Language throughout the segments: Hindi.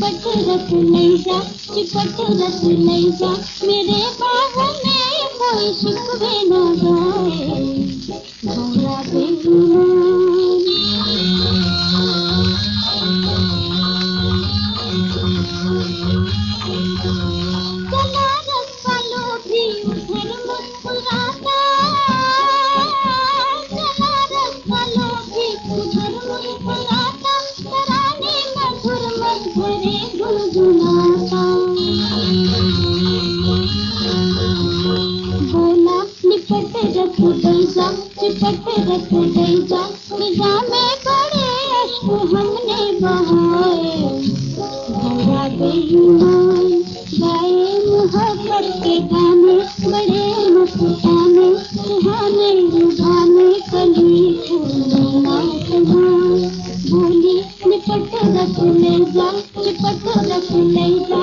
बोली रख जा चिपट रख जा मेरे बाग में कोई शिकवे न गाए भौरा बेईमान रख दैजा निगाह में बड़े अश्क हमने बहाए भौरा बेईमान गाए मोहब्बत के गाने बड़े मस्ताने सुहाने रुझाने कली फूले ना बोली निपट रख ले जा चिपट रख ले जा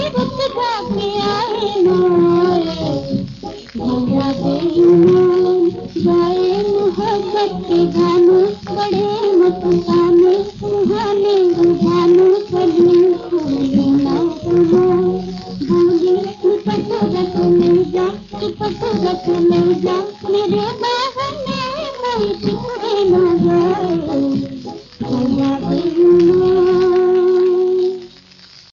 मोहब्बत के घामे बड़े मत सामे तुम्हारे उठाने कभी छोड़ देना तुम्हें भूले पटो रख ले जा पटो रख ले जा मेरे बहने मैं कितने ना जाए